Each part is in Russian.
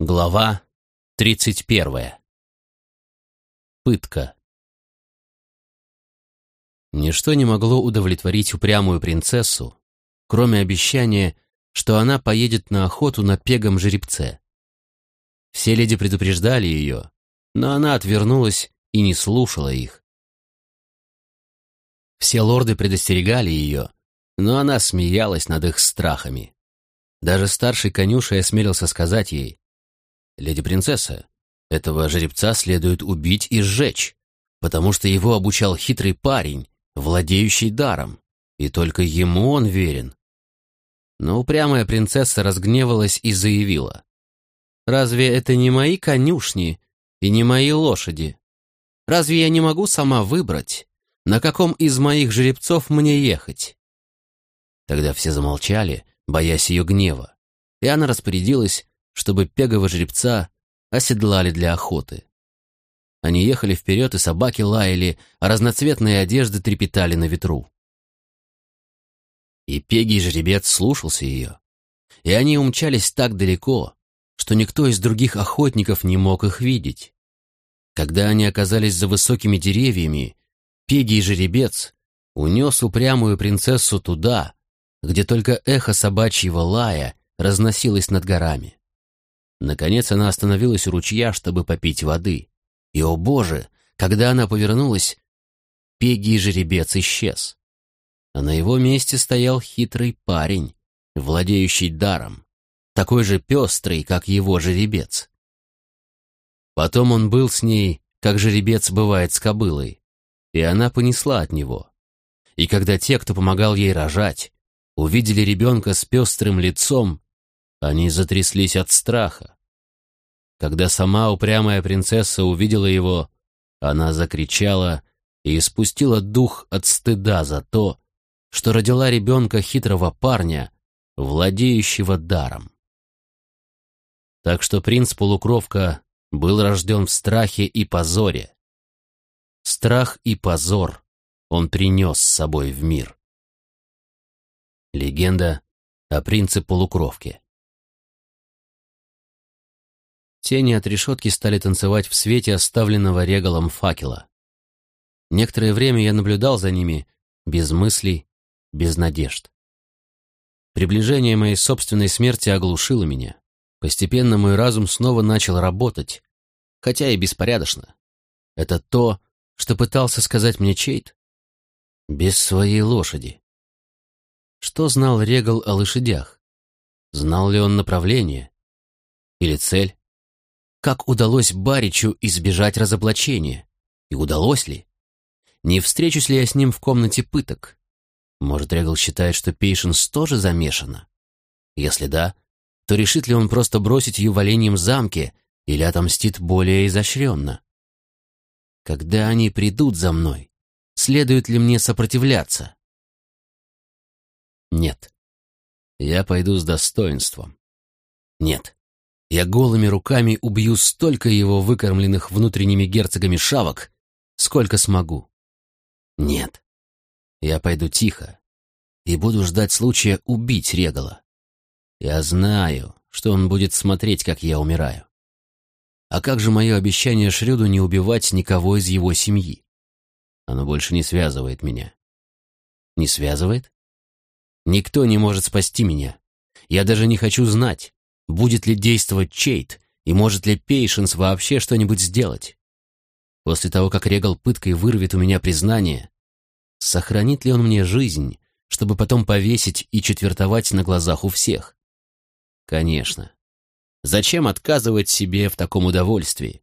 Глава тридцать первая. Пытка. Ничто не могло удовлетворить упрямую принцессу, кроме обещания, что она поедет на охоту на пегом жеребце. Все леди предупреждали ее, но она отвернулась и не слушала их. Все лорды предостерегали ее, но она смеялась над их страхами. Даже старший конюшей осмелился сказать ей, «Леди принцесса, этого жеребца следует убить и сжечь, потому что его обучал хитрый парень, владеющий даром, и только ему он верен». Но упрямая принцесса разгневалась и заявила, «Разве это не мои конюшни и не мои лошади? Разве я не могу сама выбрать, на каком из моих жеребцов мне ехать?» Тогда все замолчали, боясь ее гнева, и она распорядилась, чтобы пегого жеребца оседлали для охоты. Они ехали вперед, и собаки лаяли, а разноцветные одежды трепетали на ветру. И пегий жеребец слушался ее, и они умчались так далеко, что никто из других охотников не мог их видеть. Когда они оказались за высокими деревьями, пегий жеребец унес упрямую принцессу туда, где только эхо собачьего лая разносилось над горами. Наконец она остановилась у ручья, чтобы попить воды. И, о боже, когда она повернулась, пегий жеребец исчез. А на его месте стоял хитрый парень, владеющий даром, такой же пестрый, как его жеребец. Потом он был с ней, как жеребец бывает с кобылой, и она понесла от него. И когда те, кто помогал ей рожать, увидели ребенка с пестрым лицом, они затряслись от страха. Когда сама упрямая принцесса увидела его, она закричала и испустила дух от стыда за то, что родила ребенка хитрого парня, владеющего даром. Так что принц-полукровка был рожден в страхе и позоре. Страх и позор он принес с собой в мир. Легенда о принце-полукровке. Тени от решетки стали танцевать в свете оставленного регалом факела. Некоторое время я наблюдал за ними, без мыслей, без надежд. Приближение моей собственной смерти оглушило меня. Постепенно мой разум снова начал работать, хотя и беспорядочно. Это то, что пытался сказать мне Чейт. Без своей лошади. Что знал Регал о лошадях? Знал ли он направление? Или цель? Как удалось Баричу избежать разоблачения? И удалось ли? Не встречусь ли я с ним в комнате пыток? Может, Регал считает, что Пейшенс тоже замешана? Если да, то решит ли он просто бросить ее в оленьем замке или отомстит более изощренно? Когда они придут за мной, следует ли мне сопротивляться? Нет. Я пойду с достоинством. Нет. Я голыми руками убью столько его выкормленных внутренними герцогами шавок, сколько смогу. Нет. Я пойду тихо и буду ждать случая убить Регала. Я знаю, что он будет смотреть, как я умираю. А как же мое обещание Шрюду не убивать никого из его семьи? Оно больше не связывает меня. Не связывает? Никто не может спасти меня. Я даже не хочу знать, будет ли действовать Чейт и может ли Пейшенс вообще что-нибудь сделать. После того, как Регал пыткой вырвет у меня признание, сохранит ли он мне жизнь, чтобы потом повесить и четвертовать на глазах у всех? Конечно. Зачем отказывать себе в таком удовольствии?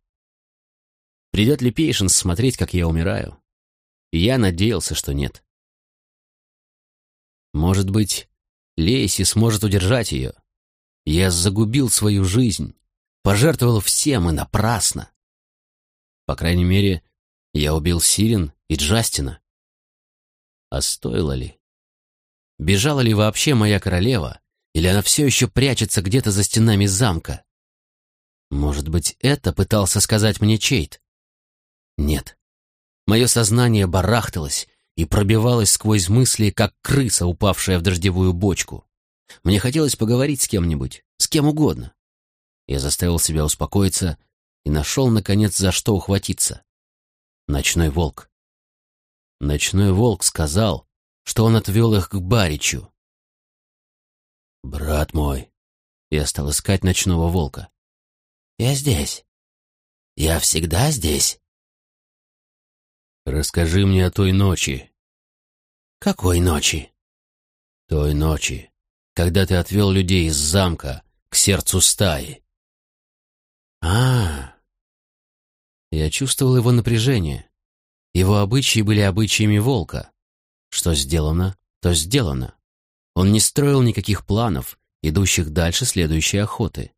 Придет ли Пейшенс смотреть, как я умираю? Я надеялся, что нет. Может быть, Лейси сможет удержать ее. Я загубил свою жизнь, пожертвовал всем и напрасно. По крайней мере, я убил Сирен и Джастина. А стоило ли? Бежала ли вообще моя королева, или она все еще прячется где-то за стенами замка? Может быть, это пытался сказать мне Чейт? Нет. Мое сознание барахталось, и пробивалась сквозь мысли, как крыса, упавшая в дождевую бочку. Мне хотелось поговорить с кем-нибудь, с кем угодно. Я заставил себя успокоиться и нашел, наконец, за что ухватиться. Ночной волк. Ночной волк сказал, что он отвел их к Баричу. «Брат мой», — я стал искать ночного волка. «Я здесь. Я всегда здесь». «Расскажи мне о той ночи». «Какой ночи?» «Той ночи, когда ты отвел людей из замка к сердцу стаи». «А, я чувствовал его напряжение. Его обычаи были обычаями волка. Что сделано, то сделано. Он не строил никаких планов, идущих дальше следующей охоты.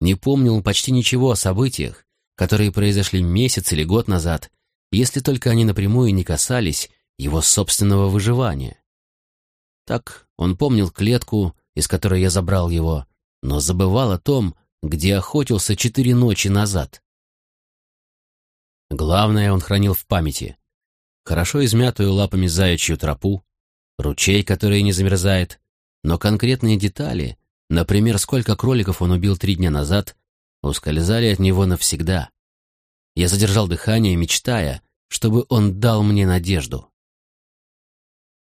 Не помнил почти ничего о событиях, которые произошли месяц или год назад, если только они напрямую не касались его собственного выживания. Так он помнил клетку, из которой я забрал его, но забывал о том, где охотился четыре ночи назад. Главное он хранил в памяти. Хорошо измятую лапами заячью тропу, ручей, который не замерзает, но конкретные детали, например, сколько кроликов он убил три дня назад, ускользали от него навсегда. Я задержал дыхание, мечтая, чтобы он дал мне надежду.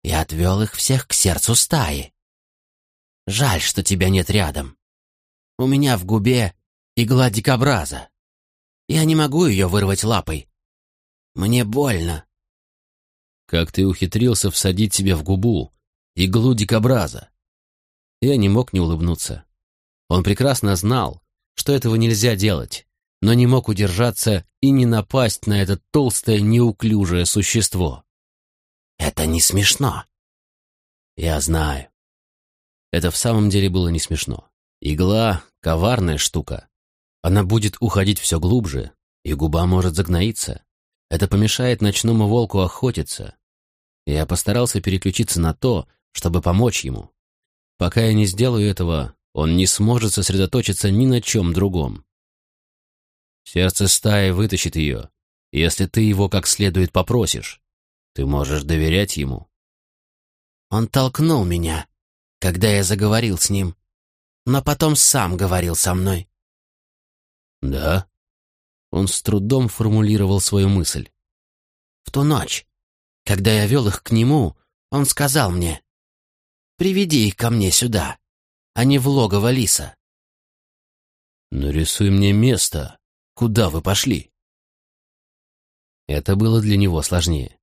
Я отвел их всех к сердцу стаи. Жаль, что тебя нет рядом. У меня в губе игла дикобраза. Я не могу ее вырвать лапой. Мне больно. Как ты ухитрился всадить себе в губу иглу дикобраза? Я не мог не улыбнуться. Он прекрасно знал, что этого нельзя делать, но не мог удержаться и не напасть на это толстое, неуклюжее существо. «Это не смешно». «Я знаю». Это в самом деле было не смешно. Игла — коварная штука. Она будет уходить все глубже, и губа может загноиться. Это помешает ночному волку охотиться. Я постарался переключиться на то, чтобы помочь ему. Пока я не сделаю этого, он не сможет сосредоточиться ни на чем другом. Сердце стаи вытащит ее, если ты его как следует попросишь. Ты можешь доверять ему. Он толкнул меня, когда я заговорил с ним, но потом сам говорил со мной. «Да?» Он с трудом формулировал свою мысль. «В ту ночь, когда я вел их к нему, он сказал мне, «Приведи их ко мне сюда, а не в логово лиса». «Нарисуй мне место, куда вы пошли». Это было для него сложнее.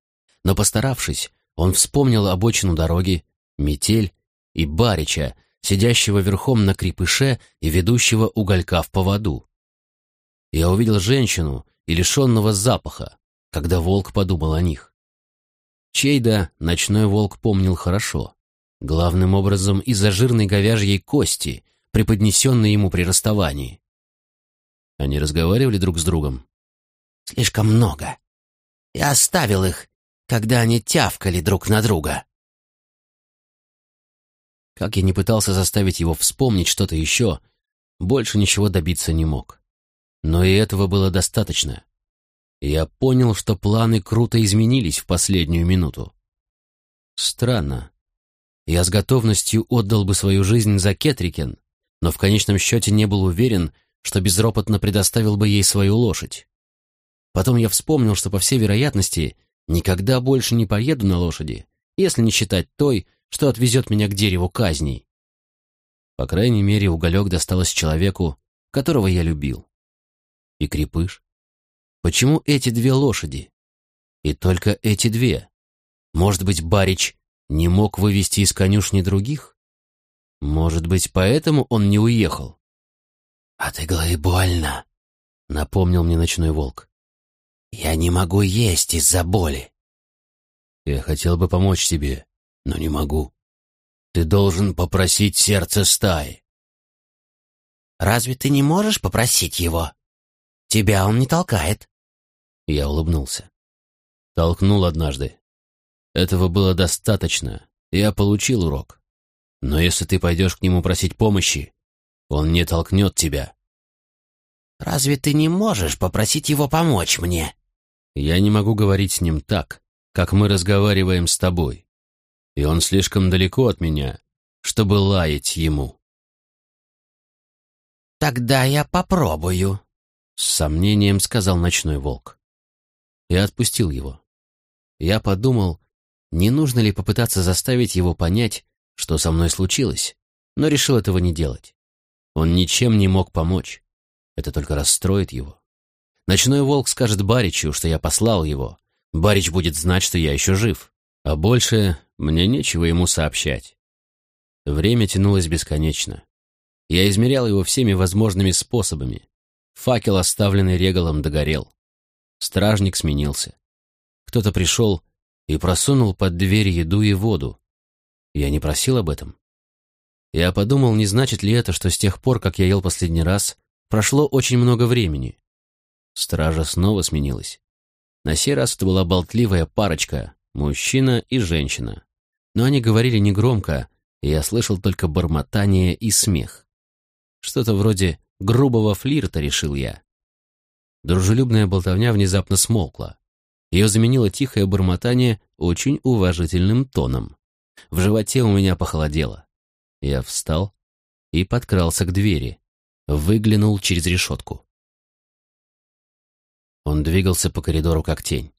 Но постаравшись, он вспомнил обочину дороги, метель и барича, сидящего верхом на крепыше и ведущего уголька в поводу. Я увидел женщину и лишенного запаха, когда волк подумал о них. Чейда ночной волк помнил хорошо, главным образом из-за жирной говяжьей кости, преподнесенной ему при расставании. Они разговаривали друг с другом. «Слишком много. Я оставил их, когда они тявкали друг на друга». Как я не пытался заставить его вспомнить что-то еще, больше ничего добиться не мог. Но и этого было достаточно. Я понял, что планы круто изменились в последнюю минуту. Странно. Я с готовностью отдал бы свою жизнь за Кетрикен, но в конечном счете не был уверен, что безропотно предоставил бы ей свою лошадь. Потом я вспомнил, что, по всей вероятности, никогда больше не поеду на лошади, если не считать той, что отвезет меня к дереву казней. По крайней мере, уголек досталось человеку, которого я любил и крепыш? Почему эти две лошади? И только эти две? Может быть, Барич не мог вывести из конюшни других? Может быть, поэтому он не уехал? «От иглы больно», — напомнил мне ночной волк. «Я не могу есть из-за боли». «Я хотел бы помочь тебе, но не могу. Ты должен попросить сердце стаи». «Разве ты не можешь попросить его?» Тебя он не толкает. Я улыбнулся. Толкнул однажды. Этого было достаточно. Я получил урок. Но если ты пойдешь к нему просить помощи, он не толкнет тебя. Разве ты не можешь попросить его помочь мне? Я не могу говорить с ним так, как мы разговариваем с тобой. И он слишком далеко от меня, чтобы лаять ему. «Тогда я попробую», — с сомнением сказал ночной волк. Я отпустил его. Я подумал, не нужно ли попытаться заставить его понять, что со мной случилось, но решил этого не делать. Он ничем не мог помочь. Это только расстроит его. Ночной волк скажет Баричу, что я послал его. Барич будет знать, что я еще жив. А больше мне нечего ему сообщать. Время тянулось бесконечно. Я измерял его всеми возможными способами. Факел, оставленный регалом, догорел. Стражник сменился. Кто-то пришел и просунул под дверь еду и воду. Я не просил об этом. Я подумал, не значит ли это, что с тех пор, как я ел последний раз, прошло очень много времени. Стража снова сменилась. На сей раз это была болтливая парочка, мужчина и женщина. Но они говорили негромко, и я слышал только бормотание и смех. Что-то вроде грубого флирта, решил я. Дружелюбная болтовня внезапно смолкла. Ее заменило тихое бормотание очень уважительным тоном. В животе у меня похолодело. Я встал и подкрался к двери, выглянул через решетку. Он двигался по коридору как тень.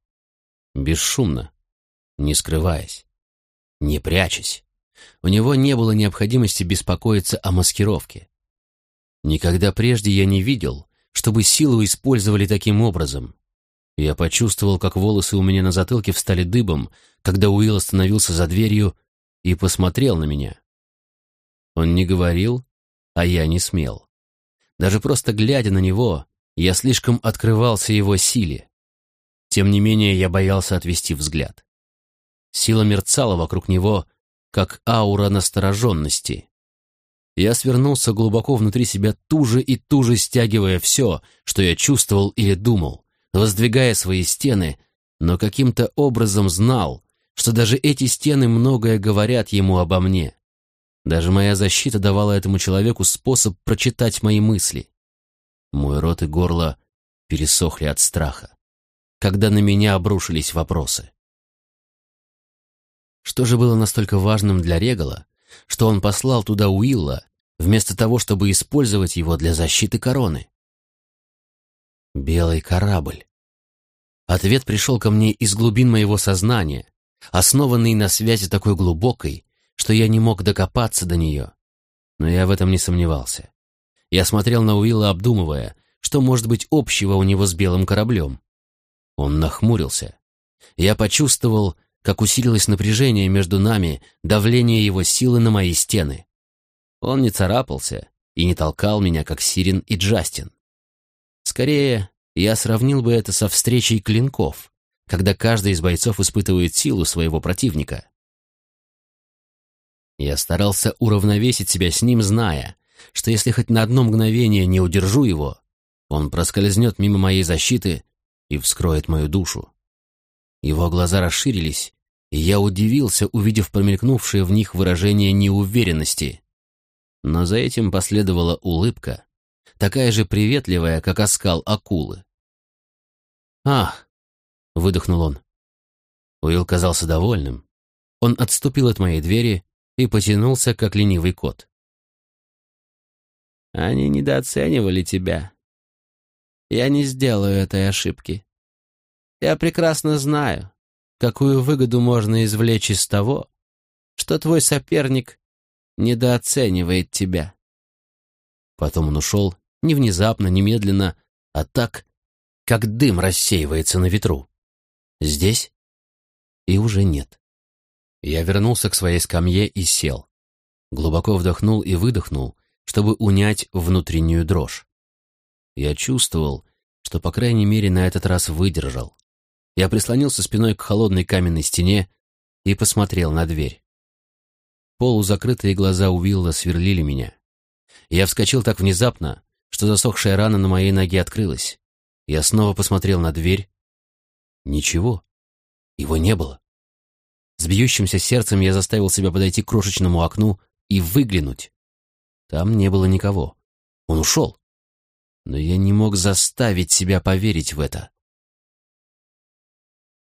Бесшумно, не скрываясь, не прячась. У него не было необходимости беспокоиться о маскировке. Никогда прежде я не видел, чтобы силу использовали таким образом. Я почувствовал, как волосы у меня на затылке встали дыбом, когда Уилл остановился за дверью и посмотрел на меня. Он не говорил, а я не смел. Даже просто глядя на него, я слишком открывался его силе. Тем не менее, я боялся отвести взгляд. Сила мерцала вокруг него, как аура настороженности. Я свернулся глубоко внутри себя, туже и туже стягивая все, что я чувствовал или думал, воздвигая свои стены, но каким-то образом знал, что даже эти стены многое говорят ему обо мне. Даже моя защита давала этому человеку способ прочитать мои мысли. Мой рот и горло пересохли от страха, когда на меня обрушились вопросы. Что же было настолько важным для Регала, что он послал туда Уилла, вместо того, чтобы использовать его для защиты короны? Белый корабль. Ответ пришел ко мне из глубин моего сознания, основанный на связи такой глубокой, что я не мог докопаться до нее. Но я в этом не сомневался. Я смотрел на Уилла, обдумывая, что может быть общего у него с белым кораблем. Он нахмурился. Я почувствовал, как усилилось напряжение между нами, давление его силы на мои стены. Он не царапался и не толкал меня, как Сирин и Джастин. Скорее, я сравнил бы это со встречей клинков, когда каждый из бойцов испытывает силу своего противника. Я старался уравновесить себя с ним, зная, что если хоть на одно мгновение не удержу его, он проскользнет мимо моей защиты и вскроет мою душу. Его глаза расширились, и я удивился, увидев промелькнувшее в них выражение неуверенности. Но за этим последовала улыбка, такая же приветливая, как оскал акулы. «Ах!» — выдохнул он. Уилл казался довольным. Он отступил от моей двери и потянулся, как ленивый кот. Они недооценивали тебя. Я не сделаю этой ошибки. Я прекрасно знаю, какую выгоду можно извлечь из того, что твой соперник недооценивает тебя. Потом он ушел, не внезапно, не медленно, а так, как дым рассеивается на ветру. Здесь и уже нет. Я вернулся к своей скамье и сел. Глубоко вдохнул и выдохнул, чтобы унять внутреннюю дрожь. Я чувствовал, что, по крайней мере, на этот раз выдержал. Я прислонился спиной к холодной каменной стене и посмотрел на дверь. Полузакрытые глаза Уилла сверлили меня. Я вскочил так внезапно, что засохшая рана на моей ноге открылась. Я снова посмотрел на дверь. Ничего. Его не было. С бьющимся сердцем я заставил себя подойти к крошечному окну и выглянуть. Там не было никого. Он ушел. Но я не мог заставить себя поверить в это.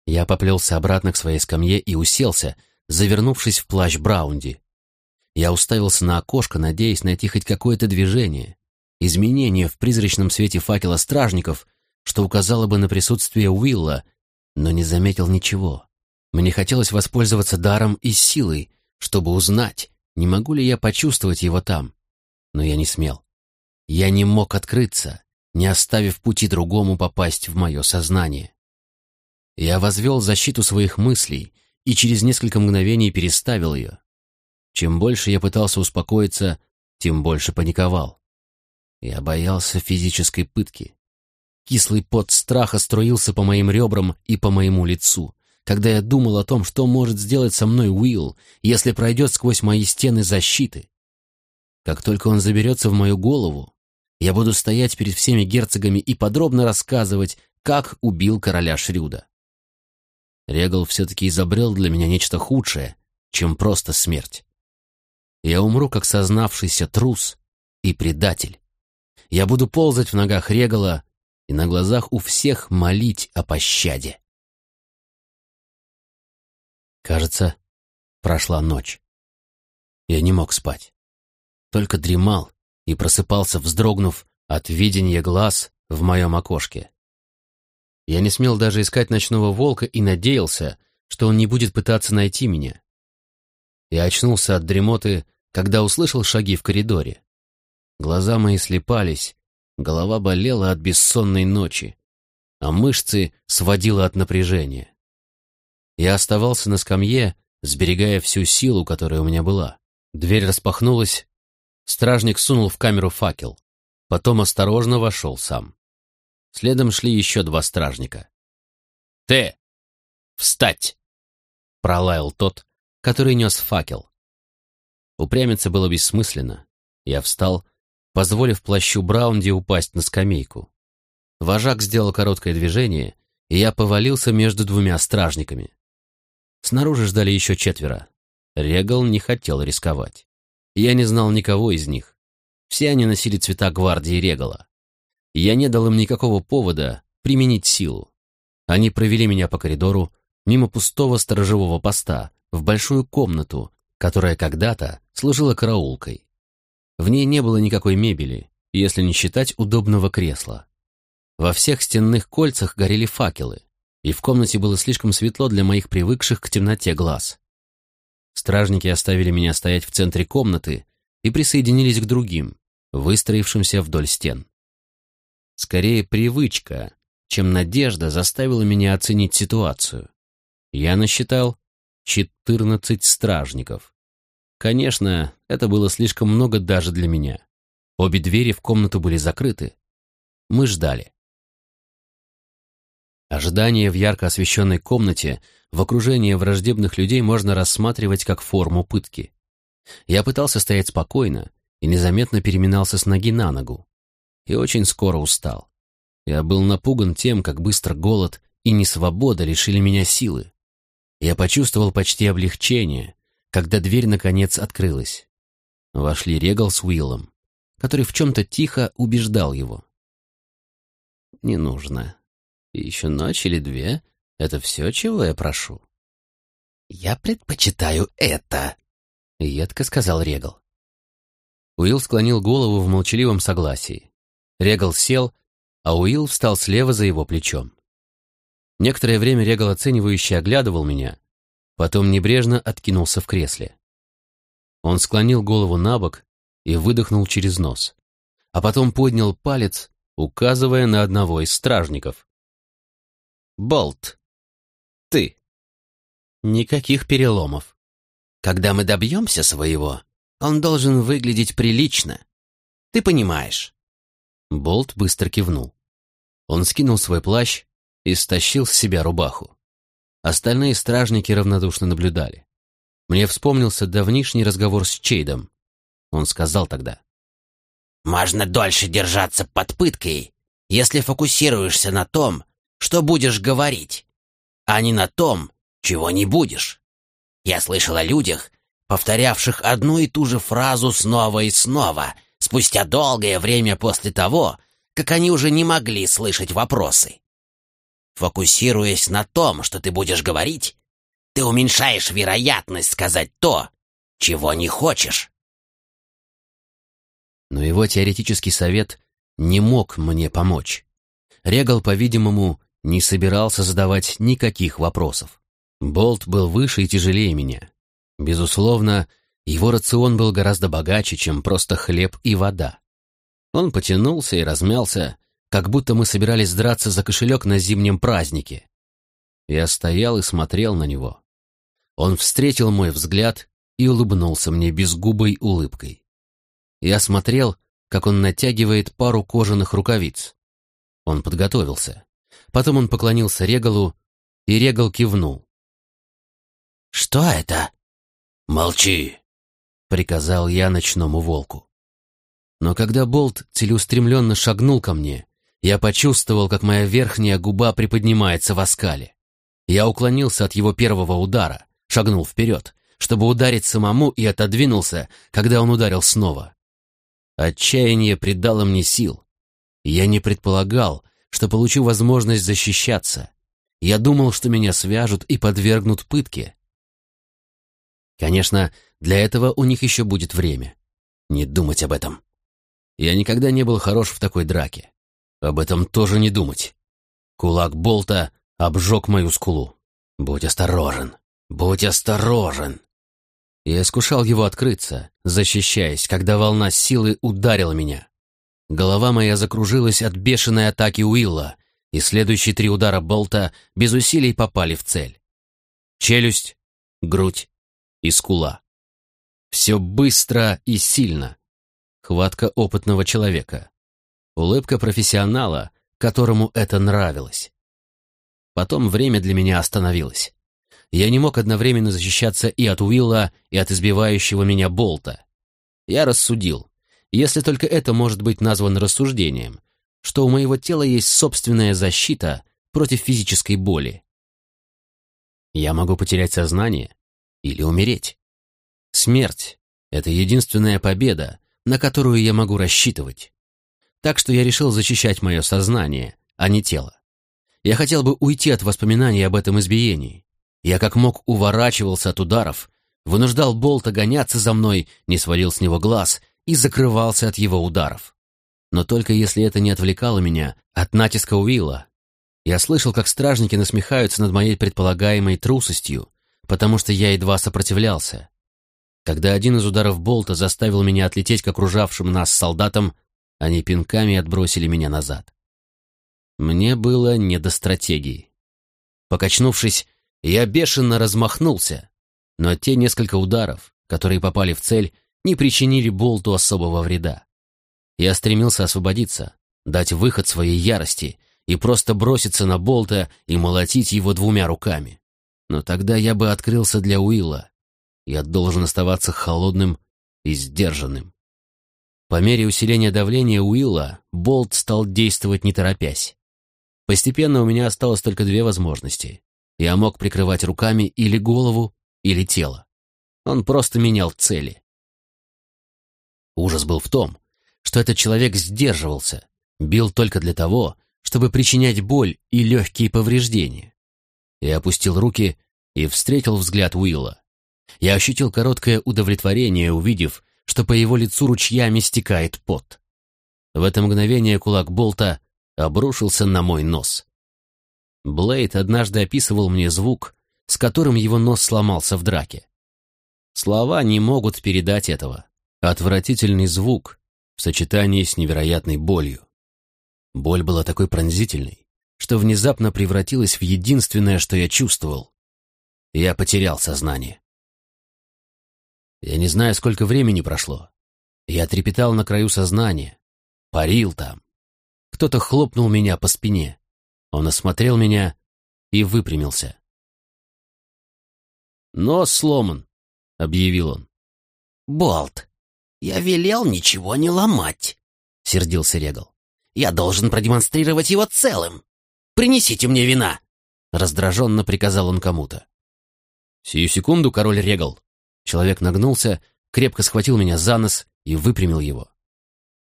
Я поплелся обратно к своей скамье и уселся, завернувшись в плащ Браунди. Я уставился на окошко, надеясь найти хоть какое-то движение. изменение в призрачном свете факела стражников, что указало бы на присутствие Уилла, но не заметил ничего. Мне хотелось воспользоваться даром и силой, чтобы узнать, не могу ли я почувствовать его там. Но я не смел. Я не мог открыться, не оставив пути другому попасть в мое сознание. Я возвел защиту своих мыслей и через несколько мгновений переставил ее. Чем больше я пытался успокоиться, тем больше паниковал. Я боялся физической пытки. Кислый пот страха струился по моим ребрам и по моему лицу, когда я думал о том, что может сделать со мной Уилл, если пройдет сквозь мои стены защиты. Как только он заберется в мою голову, я буду стоять перед всеми герцогами и подробно рассказывать, как убил короля Шрюда. Регал все-таки изобрел для меня нечто худшее, чем просто смерть. Я умру, как сознавшийся трус и предатель. Я буду ползать в ногах Регала и на глазах у всех молить о пощаде. Кажется, прошла ночь. Я не мог спать. Только дремал и просыпался, вздрогнув от видения глаз в моем окошке. Я не смел даже искать ночного волка и надеялся, что он не будет пытаться найти меня. Я очнулся от дремоты, когда услышал шаги в коридоре. Глаза мои слепались, голова болела от бессонной ночи, а мышцы сводила от напряжения. Я оставался на скамье, сберегая всю силу, которая у меня была. Дверь распахнулась, стражник сунул в камеру факел, потом осторожно вошел сам. Следом шли еще два стражника. «Ты! Встать!» — пролаял тот, который нес факел. Упрямиться было бессмысленно. Я встал, позволив плащу Браунди упасть на скамейку. Вожак сделал короткое движение, и я повалился между двумя стражниками. Снаружи ждали еще четверо. Регал не хотел рисковать. Я не знал никого из них. Все они носили цвета гвардии Регала. Я не дал им никакого повода применить силу. Они провели меня по коридору, мимо пустого сторожевого поста, в большую комнату, которая когда-то служила караулкой. В ней не было никакой мебели, если не считать удобного кресла. Во всех стенных кольцах горели факелы, и в комнате было слишком светло для моих привыкших к темноте глаз. Стражники оставили меня стоять в центре комнаты и присоединились к другим, выстроившимся вдоль стен. Скорее привычка, чем надежда заставила меня оценить ситуацию. Я насчитал 14 стражников. Конечно, это было слишком много даже для меня. Обе двери в комнату были закрыты. Мы ждали. Ожидание в ярко освещенной комнате в окружении враждебных людей можно рассматривать как форму пытки. Я пытался стоять спокойно и незаметно переминался с ноги на ногу и очень скоро устал. Я был напуган тем, как быстро голод и несвобода лишили меня силы. Я почувствовал почти облегчение, когда дверь наконец открылась. Вошли Регал с Уиллом, который в чем-то тихо убеждал его. «Не нужно. Еще ночь или две — это все, чего я прошу». «Я предпочитаю это», — едко сказал Регал. Уилл склонил голову в молчаливом согласии. Регал сел, а Уилл встал слева за его плечом. Некоторое время Регал оценивающе оглядывал меня, потом небрежно откинулся в кресле. Он склонил голову на бок и выдохнул через нос, а потом поднял палец, указывая на одного из стражников. «Болт, ты. Никаких переломов. Когда мы добьемся своего, он должен выглядеть прилично. Ты понимаешь». Болт быстро кивнул. Он скинул свой плащ и стащил с себя рубаху. Остальные стражники равнодушно наблюдали. Мне вспомнился давнишний разговор с Чейдом. Он сказал тогда. «Можно дольше держаться под пыткой, если фокусируешься на том, что будешь говорить, а не на том, чего не будешь. Я слышал о людях, повторявших одну и ту же фразу снова и снова — спустя долгое время после того, как они уже не могли слышать вопросы. Фокусируясь на том, что ты будешь говорить, ты уменьшаешь вероятность сказать то, чего не хочешь. Но его теоретический совет не мог мне помочь. Регал, по-видимому, не собирался задавать никаких вопросов. Болт был выше и тяжелее меня. Безусловно, его рацион был гораздо богаче, чем просто хлеб и вода. Он потянулся и размялся, как будто мы собирались драться за кошелек на зимнем празднике. Я стоял и смотрел на него. Он встретил мой взгляд и улыбнулся мне безгубой улыбкой. Я смотрел, как он натягивает пару кожаных рукавиц. Он подготовился. Потом он поклонился Регалу, и Регал кивнул. «Что это?» «Молчи!» — приказал я ночному волку. Но когда Болт целеустремленно шагнул ко мне, я почувствовал, как моя верхняя губа приподнимается в оскале. Я уклонился от его первого удара, шагнул вперед, чтобы ударить самому, и отодвинулся, когда он ударил снова. Отчаяние придало мне сил. Я не предполагал, что получу возможность защищаться. Я думал, что меня свяжут и подвергнут пытке. Конечно, для этого у них еще будет время. Не думать об этом. Я никогда не был хорош в такой драке. Об этом тоже не думать. Кулак Болта обжег мою скулу. Будь осторожен, будь осторожен. Я искушал его открыться, защищаясь, когда волна силы ударила меня. Голова моя закружилась от бешеной атаки Уилла, и следующие три удара болта без усилий попали в цель. Челюсть, грудь и скула. Все быстро и сильно. Хватка опытного человека. Улыбка профессионала, которому это нравилось. Потом время для меня остановилось. Я не мог одновременно защищаться и от Уилла, и от избивающего меня болта. Я рассудил, если только это может быть названо рассуждением, что у моего тела есть собственная защита против физической боли. Я могу потерять сознание или умереть. Смерть — это единственная победа, на которую я могу рассчитывать. Так что я решил защищать мое сознание, а не тело. Я хотел бы уйти от воспоминаний об этом избиении. Я как мог уворачивался от ударов, вынуждал Болта гоняться за мной, не сводил с него глаз и закрывался от его ударов. Но только если это не отвлекало меня от натиска Уилла. Я слышал, как стражники насмехаются над моей предполагаемой трусостью, потому что я едва сопротивлялся. Когда один из ударов болта заставил меня отлететь к окружавшим нас солдатам, они пинками отбросили меня назад. Мне было не до стратегии. Покачнувшись, я бешено размахнулся, но те несколько ударов, которые попали в цель, не причинили болту особого вреда. Я стремился освободиться, дать выход своей ярости и просто броситься на болта и молотить его двумя руками. Но тогда я бы открылся для Уилла. Я должен оставаться холодным и сдержанным. По мере усиления давления Уилла болт стал действовать не торопясь. Постепенно у меня осталось только две возможности. Я мог прикрывать руками или голову, или тело. Он просто менял цели. Ужас был в том, что этот человек сдерживался, бил только для того, чтобы причинять боль и легкие повреждения. Я опустил руки и встретил взгляд Уилла. Я ощутил короткое удовлетворение, увидев, что по его лицу ручьями стекает пот. В это мгновение кулак Болта обрушился на мой нос. Блейд однажды описывал мне звук, с которым его нос сломался в драке. Слова не могут передать этого. Отвратительный звук в сочетании с невероятной болью. Боль была такой пронзительной, что внезапно превратилась в единственное, что я чувствовал. Я потерял сознание. Я не знаю, сколько времени прошло. Я трепетал на краю сознания, парил там. Кто-то хлопнул меня по спине. Он осмотрел меня и выпрямился. «Нос сломан», — объявил он. «Болт, «Я велел ничего не ломать», — сердился Регал. «Я должен продемонстрировать его целым. Принесите мне вина!» Раздраженно приказал он кому-то. «Сию секунду, король Регал!» Человек нагнулся, крепко схватил меня за нос и выпрямил его.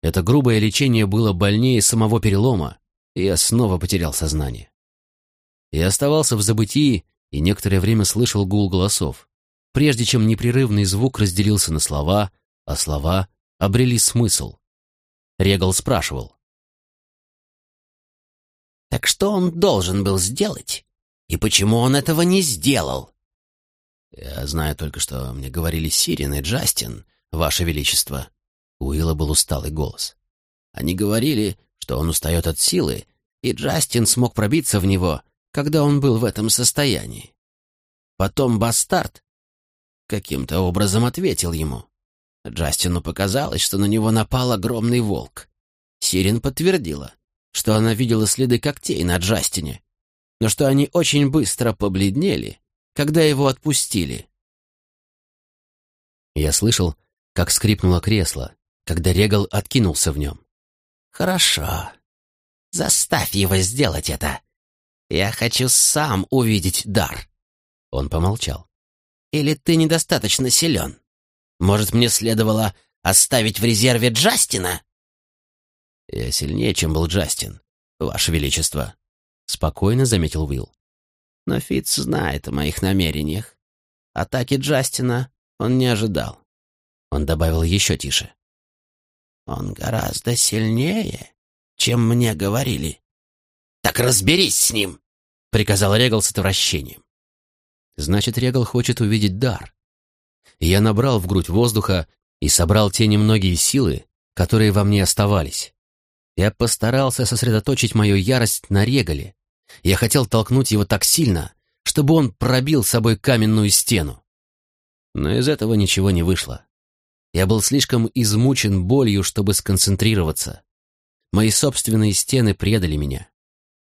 Это грубое лечение было больнее самого перелома, и я снова потерял сознание. Я оставался в забытии и некоторое время слышал гул голосов, прежде чем непрерывный звук разделился на слова — а слова обрели смысл, Регал спрашивал. «Так что он должен был сделать? И почему он этого не сделал?» «Я знаю только, что мне говорили Сирин и Джастин, Ваше Величество». У Уилла был усталый голос. Они говорили, что он устает от силы, и Джастин смог пробиться в него, когда он был в этом состоянии. Потом бастард каким-то образом ответил ему. Джастину показалось, что на него напал огромный волк. Сирин подтвердила, что она видела следы когтей на Джастине, но что они очень быстро побледнели, когда его отпустили. Я слышал, как скрипнуло кресло, когда Регал откинулся в нем. «Хорошо. Заставь его сделать это. Я хочу сам увидеть дар». Он помолчал. «Или ты недостаточно силен? Может, мне следовало оставить в резерве Джастина?» «Я сильнее, чем был Джастин, Ваше Величество», — спокойно заметил Уилл. «Но Фитц знает о моих намерениях. Атаки Джастина он не ожидал». Он добавил еще тише. «Он гораздо сильнее, чем мне говорили». «Так разберись с ним!» — приказал Регал с отвращением. «Значит, Регал хочет увидеть дар». Я набрал в грудь воздуха и собрал те немногие силы, которые во мне оставались. Я постарался сосредоточить мою ярость на Регале. Я хотел толкнуть его так сильно, чтобы он пробил собой каменную стену. Но из этого ничего не вышло. Я был слишком измучен болью, чтобы сконцентрироваться. Мои собственные стены предали меня.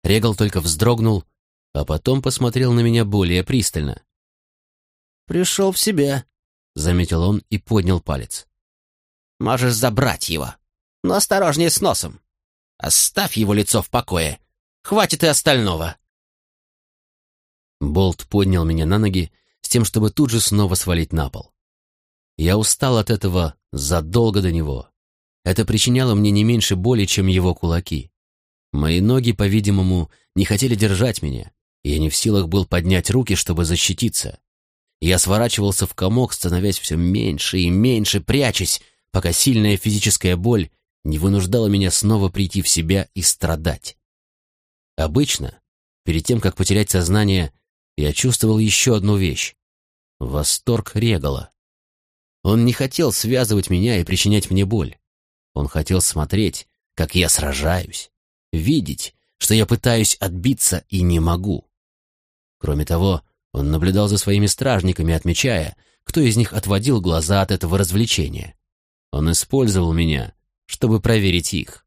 Регал только вздрогнул, а потом посмотрел на меня более пристально. «Пришел в себя», — заметил он и поднял палец. «Можешь забрать его, но осторожнее с носом. Оставь его лицо в покое. Хватит и остального. Болт поднял меня на ноги с тем, чтобы тут же снова свалить на пол. Я устал от этого задолго до него. Это причиняло мне не меньше боли, чем его кулаки. Мои ноги, по-видимому, не хотели держать меня, и я не в силах был поднять руки, чтобы защититься. Я сворачивался в комок, становясь все меньше и меньше, прячась, пока сильная физическая боль не вынуждало меня снова прийти в себя и страдать. Обычно, перед тем, как потерять сознание, я чувствовал еще одну вещь — восторг Регала. Он не хотел связывать меня и причинять мне боль. Он хотел смотреть, как я сражаюсь, видеть, что я пытаюсь отбиться и не могу. Кроме того, он наблюдал за своими стражниками, отмечая, кто из них отводил глаза от этого развлечения. Он использовал меня, чтобы проверить их.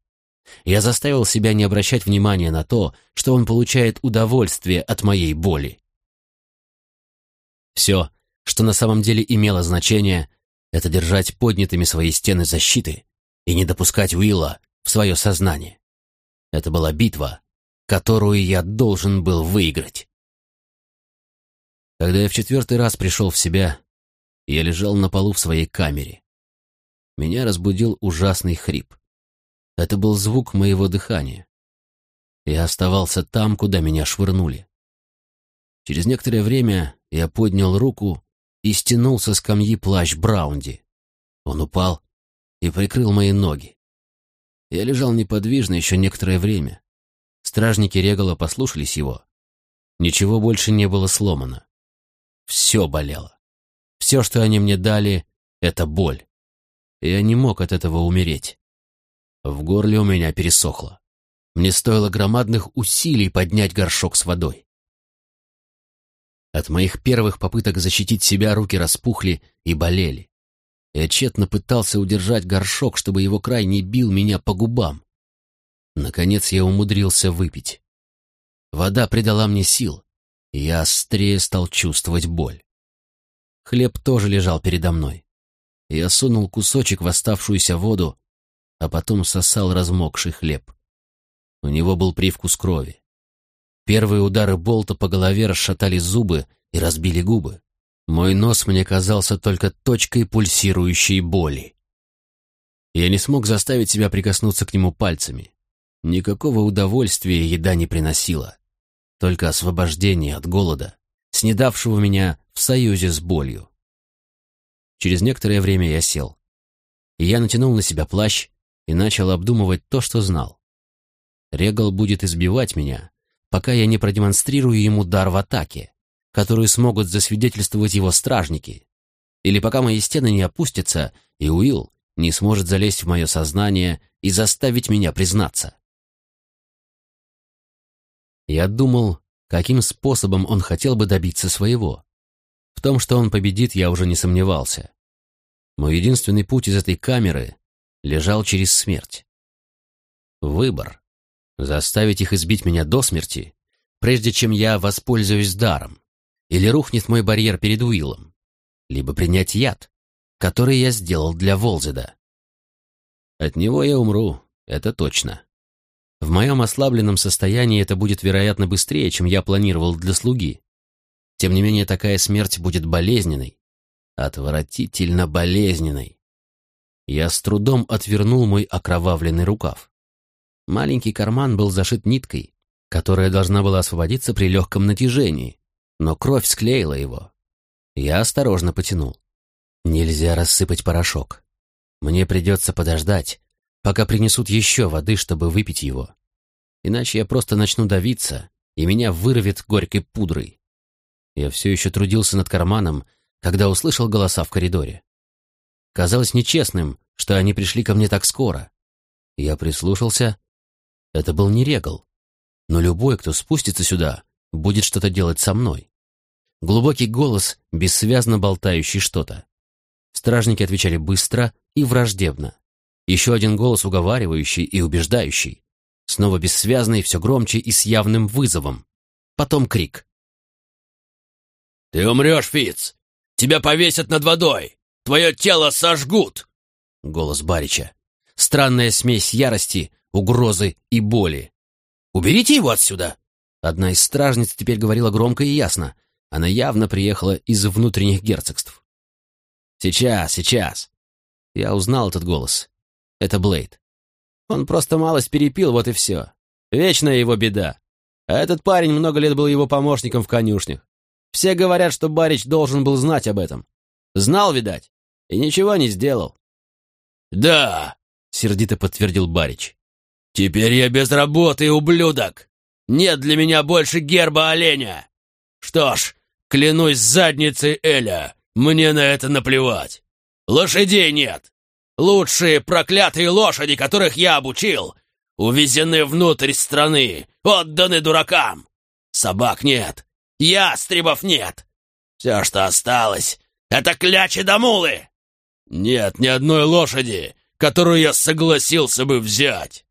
Я заставил себя не обращать внимания на то, что он получает удовольствие от моей боли. Все, что на самом деле имело значение, это держать поднятыми свои стены защиты и не допускать Уилла в свое сознание. Это была битва, которую я должен был выиграть. Когда я в четвертый раз пришел в себя, я лежал на полу в своей камере меня разбудил ужасный хрип. Это был звук моего дыхания. Я оставался там, куда меня швырнули. Через некоторое время я поднял руку и стянул со скамьи плащ Браунди. Он упал и прикрыл мои ноги. Я лежал неподвижно еще некоторое время. Стражники Регала послушались его. Ничего больше не было сломано. Все болело. Все, что они мне дали, — это боль я не мог от этого умереть. В горле у меня пересохло. Мне стоило громадных усилий поднять горшок с водой. От моих первых попыток защитить себя руки распухли и болели. Я тщетно пытался удержать горшок, чтобы его край не бил меня по губам. Наконец я умудрился выпить. Вода придала мне сил, я острее стал чувствовать боль. Хлеб тоже лежал передо мной. Я сунул кусочек в оставшуюся воду, а потом сосал размокший хлеб. У него был привкус крови. Первые удары болта по голове расшатали зубы и разбили губы. Мой нос мне казался только точкой пульсирующей боли. Я не смог заставить себя прикоснуться к нему пальцами. Никакого удовольствия еда не приносила. Только освобождение от голода, снедавшего меня в союзе с болью. Через некоторое время я сел. И я натянул на себя плащ и начал обдумывать то, что знал. Регал будет избивать меня, пока я не продемонстрирую ему дар в атаке, которую смогут засвидетельствовать его стражники, или пока мои стены не опустятся, и Уилл не сможет залезть в мое сознание и заставить меня признаться. Я думал, каким способом он хотел бы добиться своего. В том, что он победит, я уже не сомневался. Мой единственный путь из этой камеры лежал через смерть. Выбор — заставить их избить меня до смерти, прежде чем я воспользуюсь даром, или рухнет мой барьер перед Уиллом, либо принять яд, который я сделал для Волзеда. От него я умру, это точно. В моем ослабленном состоянии это будет, вероятно, быстрее, чем я планировал для слуги. Тем не менее, такая смерть будет болезненной, отвратительно болезненной. Я с трудом отвернул мой окровавленный рукав. Маленький карман был зашит ниткой, которая должна была освободиться при легком натяжении, но кровь склеила его. Я осторожно потянул. Нельзя рассыпать порошок. Мне придется подождать, пока принесут еще воды, чтобы выпить его. Иначе я просто начну давиться, и меня вырвет горькой пудрой. Я все еще трудился над карманом, когда услышал голоса в коридоре. Казалось нечестным, что они пришли ко мне так скоро. Я прислушался. Это был не Регал. Но любой, кто спустится сюда, будет что-то делать со мной. Глубокий голос, бессвязно болтающий что-то. Стражники отвечали быстро и враждебно. Еще один голос уговаривающий и убеждающий. Снова бессвязный, все громче и с явным вызовом. Потом крик. «Ты умрешь, Фиц! Тебя повесят над водой! Твое тело сожгут!» Голос Барича. Странная смесь ярости, угрозы и боли. «Уберите его отсюда!» Одна из стражниц теперь говорила громко и ясно. Она явно приехала из внутренних герцогств. «Сейчас, сейчас!» Я узнал этот голос. Это Блейд. Он просто малость перепил, вот и все. Вечная его беда. А этот парень много лет был его помощником в конюшнях. Все говорят, что Барич должен был знать об этом. Знал, видать, и ничего не сделал. «Да», — сердито подтвердил Барич. «Теперь я без работы, ублюдок! Нет для меня больше герба оленя! Что ж, клянусь задницей Эля, мне на это наплевать. Лошадей нет. Лучшие проклятые лошади, которых я обучил, увезены внутрь страны, отданы дуракам. Собак нет, ястребов нет. Все, что осталось, это клячи да мулы. Нет ни одной лошади, которую я согласился бы взять.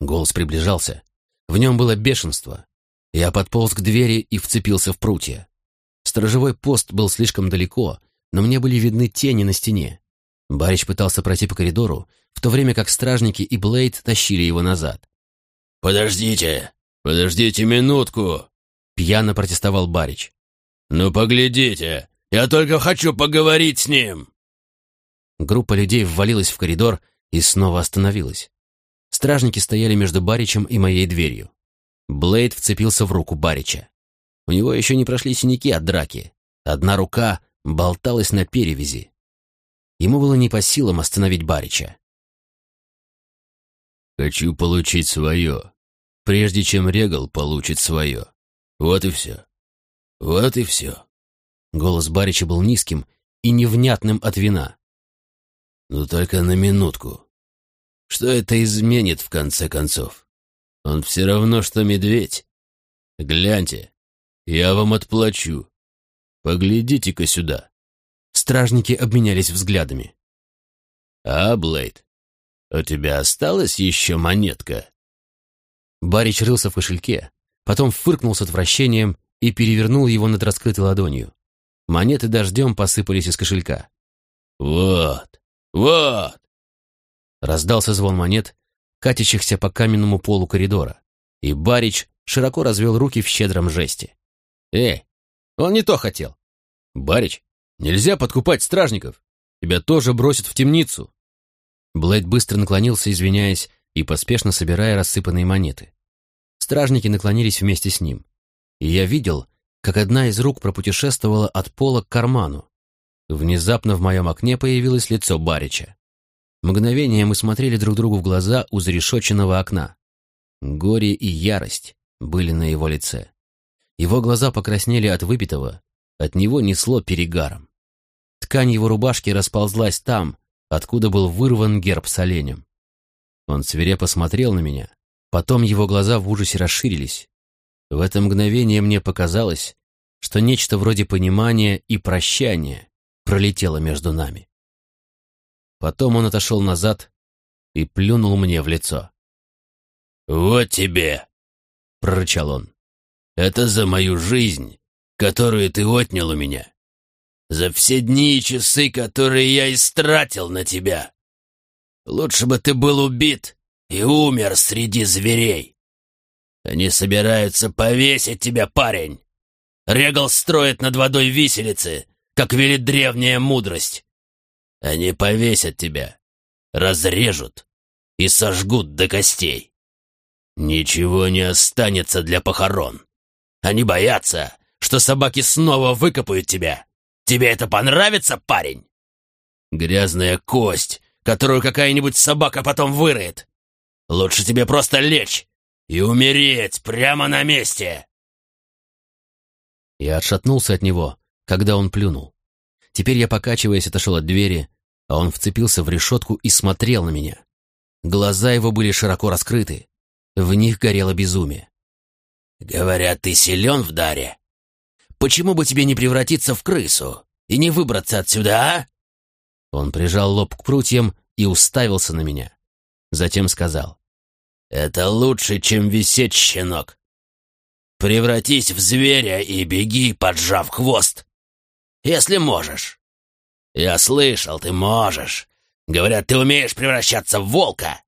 Голос приближался. В нем было бешенство. Я подполз к двери и вцепился в прутья. Сторожевой пост был слишком далеко, но мне были видны тени на стене. Барич пытался пройти по коридору, в то время как стражники и Блейд тащили его назад. «Подождите! Подождите минутку!» — пьяно протестовал Барич. «Ну, поглядите! Я только хочу поговорить с ним!» Группа людей ввалилась в коридор и снова остановилась. Стражники стояли между Баричем и моей дверью. Блейд вцепился в руку Барича. У него еще не прошли синяки от драки. Одна рука болталась на перевязи. Ему было не по силам остановить Барича. «Хочу получить свое, прежде чем Регал получит свое. Вот и все. Вот и все». Голос Барича был низким и невнятным от вина. «Ну только на минутку. Что это изменит в конце концов? Он все равно, что медведь. Гляньте, я вам отплачу. Поглядите-ка сюда. Стражники обменялись взглядами. А, Блейд, у тебя осталась еще монетка? Барич рылся в кошельке, потом фыркнул с отвращением и перевернул его над раскрытой ладонью. Монеты дождем посыпались из кошелька. «Вот, вот!» Раздался звон монет, катящихся по каменному полу коридора, и Барич широко развел руки в щедром жесте. «Эй, он не то хотел. Барич, нельзя подкупать стражников. Тебя тоже бросят в темницу». Блэд быстро наклонился, извиняясь, и поспешно собирая рассыпанные монеты. Стражники наклонились вместе с ним. И я видел, как одна из рук пропутешествовала от пола к карману. Внезапно в моем окне появилось лицо Барича. Мгновение мы смотрели друг другу в глаза у зарешоченного окна. Горе и ярость были на его лице. Его глаза покраснели от выпитого, от него несло перегаром. Ткань его рубашки расползлась там, откуда был вырван герб с оленем. Он свирепо смотрел на меня, потом его глаза в ужасе расширились. В это мгновение мне показалось, что нечто вроде понимания и прощания пролетело между нами. Потом он отошел назад и плюнул мне в лицо. «Вот тебе!» — прорычал он. «Это за мою жизнь, которую ты отнял у меня. За все дни и часы, которые я истратил на тебя. Лучше бы ты был убит и умер среди зверей. Они собираются повесить тебя, парень. Регал строит над водой виселицы, как велит древняя мудрость. Они повесят тебя, разрежут и сожгут до костей. Ничего не останется для похорон. Они боятся, что собаки снова выкопают тебя. Тебе это понравится, парень? Грязная кость, которую какая-нибудь собака потом выроет. Лучше тебе просто лечь и умереть прямо на месте. Я отшатнулся от него, когда он плюнул. Теперь я, покачиваясь, отошел от двери, а он вцепился в решетку и смотрел на меня. Глаза его были широко раскрыты. В них горело безумие. «Говорят, ты силен в даре. Почему бы тебе не превратиться в крысу и не выбраться отсюда, а?» Он прижал лоб к прутьям и уставился на меня. Затем сказал. «Это лучше, чем висеть, щенок. Превратись в зверя и беги, поджав хвост. Если можешь. Я слышал, ты можешь. Говорят, ты умеешь превращаться в волка.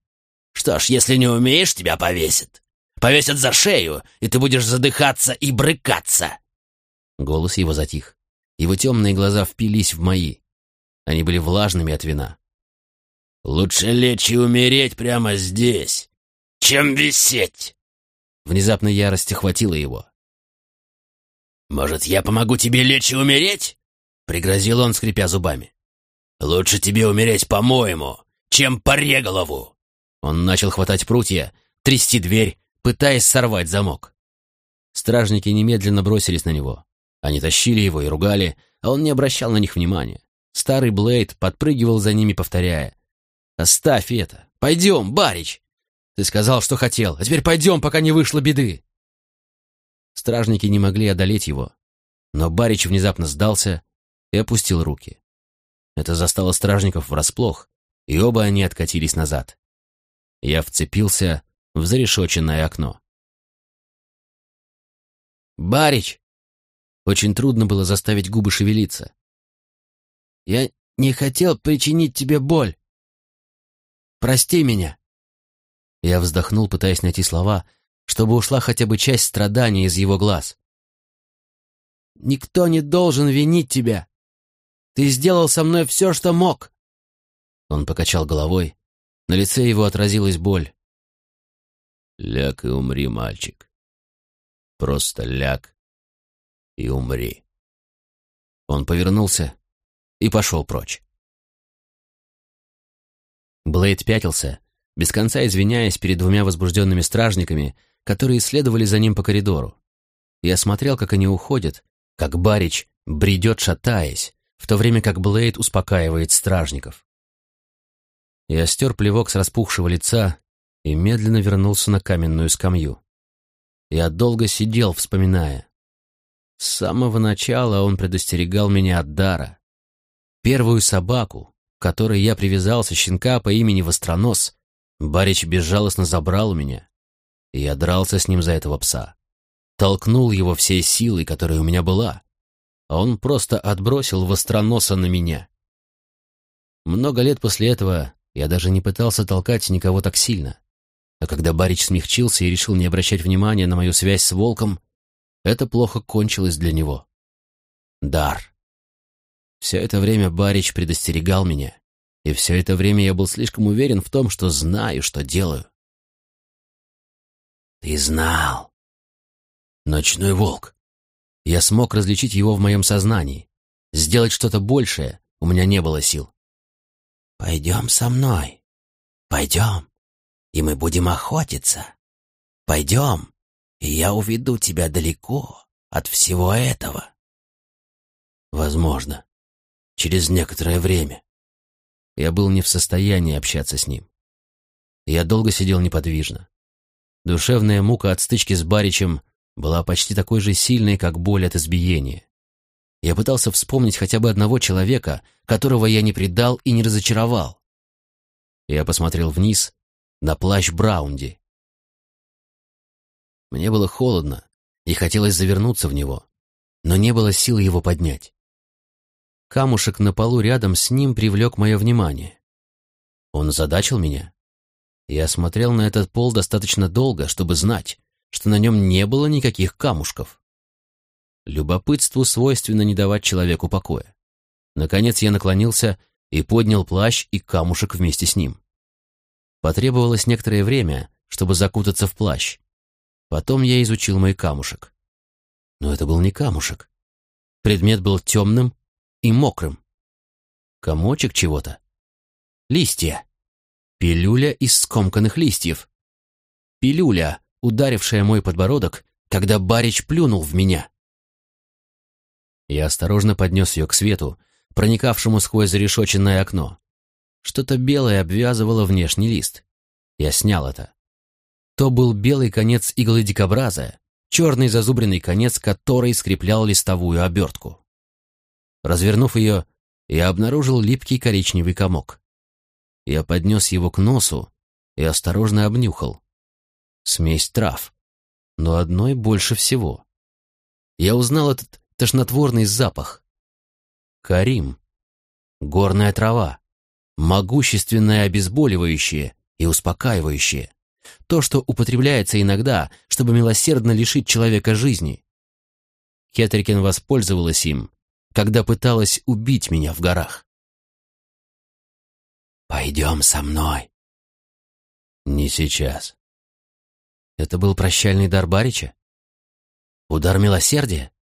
Что ж, если не умеешь, тебя повесят. Повесят за шею, и ты будешь задыхаться и брыкаться. Голос его затих. Его темные глаза впились в мои. Они были влажными от вина. «Лучше лечь и умереть прямо здесь, чем висеть!» Внезапно ярость охватила его. «Может, я помогу тебе лечь и умереть?» — пригрозил он, скрипя зубами. «Лучше тебе умереть, по-моему, чем по реголову!» Он начал хватать прутья, трясти дверь, пытаясь сорвать замок. Стражники немедленно бросились на него. Они тащили его и ругали, а он не обращал на них внимания. Старый Блейд подпрыгивал за ними, повторяя. «Оставь это! Пойдем, барич! Ты сказал, что хотел, а теперь пойдем, пока не вышло беды!» Стражники не могли одолеть его, но барич внезапно сдался и опустил руки. Это застало стражников врасплох, и оба они откатились назад. Я вцепился в зарешоченное окно. «Барич!» Очень трудно было заставить губы шевелиться. «Я не хотел причинить тебе боль. Прости меня!» Я вздохнул, пытаясь найти слова, чтобы ушла хотя бы часть страдания из его глаз. «Никто не должен винить тебя. Ты сделал со мной все, что мог!» Он покачал головой. На лице его отразилась боль. «Ляг и умри, мальчик. Просто ляг и умри. Он повернулся и пошел прочь. Блейд пятился, без конца извиняясь перед двумя возбужденными стражниками, которые следовали за ним по коридору. Я смотрел, как они уходят, как Барич бредет, шатаясь, в то время как Блейд успокаивает стражников. Я стер плевок с распухшего лица и медленно вернулся на каменную скамью. Я долго сидел, вспоминая. С самого начала он предостерегал меня от дара. Первую собаку, к которой я привязался, щенка по имени Востронос, Барич безжалостно забрал у меня. Я дрался с ним за этого пса. Толкнул его всей силой, которая у меня была. А он просто отбросил Востроноса на меня. Много лет после этого я даже не пытался толкать никого так сильно. А когда Барич смягчился и решил не обращать внимания на мою связь с волком, это плохо кончилось для него. Дар. Все это время Барич предостерегал меня, и все это время я был слишком уверен в том, что знаю, что делаю. «Ты знал!» Ночной волк. Я смог различить его в моем сознании. Сделать что-то большее у меня не было сил. Пойдем со мной. Пойдем, и мы будем охотиться. Пойдем, и я уведу тебя далеко от всего этого. Возможно, через некоторое время. Я был не в состоянии общаться с ним. Я долго сидел неподвижно. Душевная мука от стычки с Баричем была почти такой же сильной, как боль от избиения. Я пытался вспомнить хотя бы одного человека, которого я не предал и не разочаровал. Я посмотрел вниз на плащ Браунди. Мне было холодно, и хотелось завернуться в него, но не было сил его поднять. Камушек на полу рядом с ним привлек мое внимание. Он задачил меня. Я смотрел на этот пол достаточно долго, чтобы знать, что на нем не было никаких камушков. Любопытству свойственно не давать человеку покоя. Наконец я наклонился и поднял плащ и камушек вместе с ним. Потребовалось некоторое время, чтобы закутаться в плащ. Потом я изучил мой камушек. Но это был не камушек. Предмет был темным и мокрым. Комочек чего-то. Листья. Пилюля из скомканных листьев. Пилюля, ударившая мой подбородок, когда Барич плюнул в меня. Я осторожно поднес ее к свету, проникавшему сквозь зарешоченное окно. Что-то белое обвязывало внешний лист. Я снял это. То был белый конец иглы дикобраза, черный зазубренный конец, который скреплял листовую обертку. Развернув ее, я обнаружил липкий коричневый комок. Я поднес его к носу и осторожно обнюхал. Смесь трав, но одной больше всего. Я узнал этот тошнотворный запах. Карим. Горная трава. Могущественное обезболивающее и успокаивающее. То, что употребляется иногда, чтобы милосердно лишить человека жизни. Кетрикин воспользовалась им, когда пыталась убить меня в горах. «Пойдем со мной». «Не сейчас». Это был прощальный дар Барича? Удар милосердия?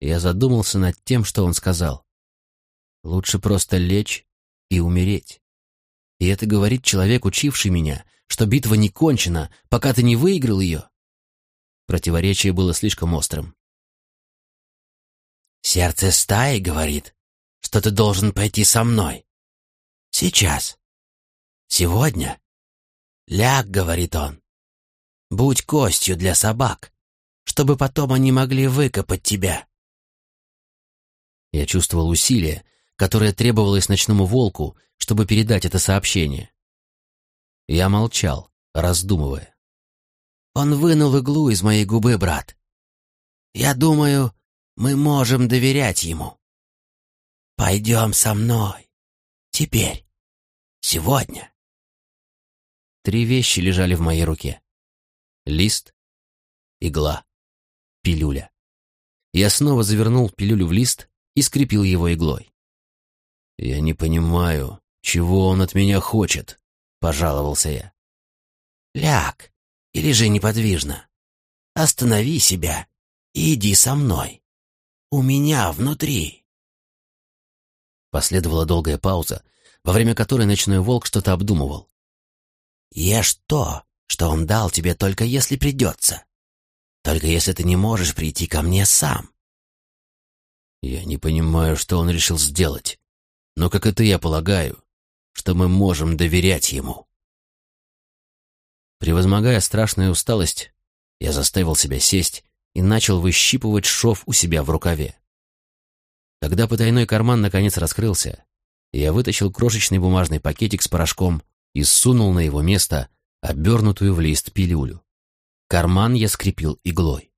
Я задумался над тем, что он сказал. Лучше просто лечь и умереть. И это говорит человек, учивший меня, что битва не кончена, пока ты не выиграл ее. Противоречие было слишком острым. Сердце стаи говорит, что ты должен пойти со мной. Сейчас. Сегодня. Ляг, говорит он. Будь костью для собак, чтобы потом они могли выкопать тебя. Я чувствовал усилие, которое требовалось ночному волку, чтобы передать это сообщение. Я молчал, раздумывая. Он вынул иглу из моей губы, брат. Я думаю, мы можем доверять ему. Пойдем со мной. Теперь. Сегодня. Три вещи лежали в моей руке. Лист, игла, пилюля. Я снова завернул пилюлю в лист и скрепил его иглой. «Я не понимаю, чего он от меня хочет», — пожаловался я. «Ляг и лежи неподвижно. Останови себя и иди со мной. У меня внутри». Последовала долгая пауза, во время которой ночной волк что-то обдумывал. «Ешь то, что он дал тебе, только если придется. Только если ты не можешь прийти ко мне сам. Я не понимаю, что он решил сделать. Но, как это я полагаю, что мы можем доверять ему. Превозмогая страшную усталость, я заставил себя сесть и начал выщипывать шов у себя в рукаве. Когда потайной карман наконец раскрылся, я вытащил крошечный бумажный пакетик с порошком и сунул на его место обернутую в лист пилюлю. Карман я скрепил иглой.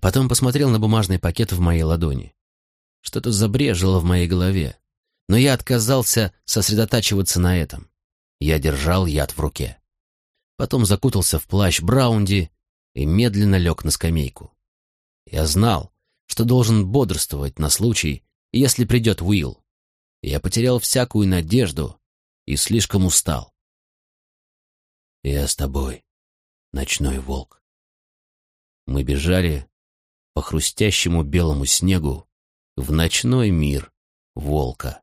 Потом посмотрел на бумажный пакет в моей ладони. Что-то забрежило в моей голове, но я отказался сосредотачиваться на этом. Я держал яд в руке. Потом закутался в плащ Браунди и медленно лег на скамейку. Я знал, что должен бодрствовать на случай, если придет Уилл. Я потерял всякую надежду и слишком устал. «Я с тобой, ночной волк». Мы бежали по хрустящему белому снегу в ночной мир волка.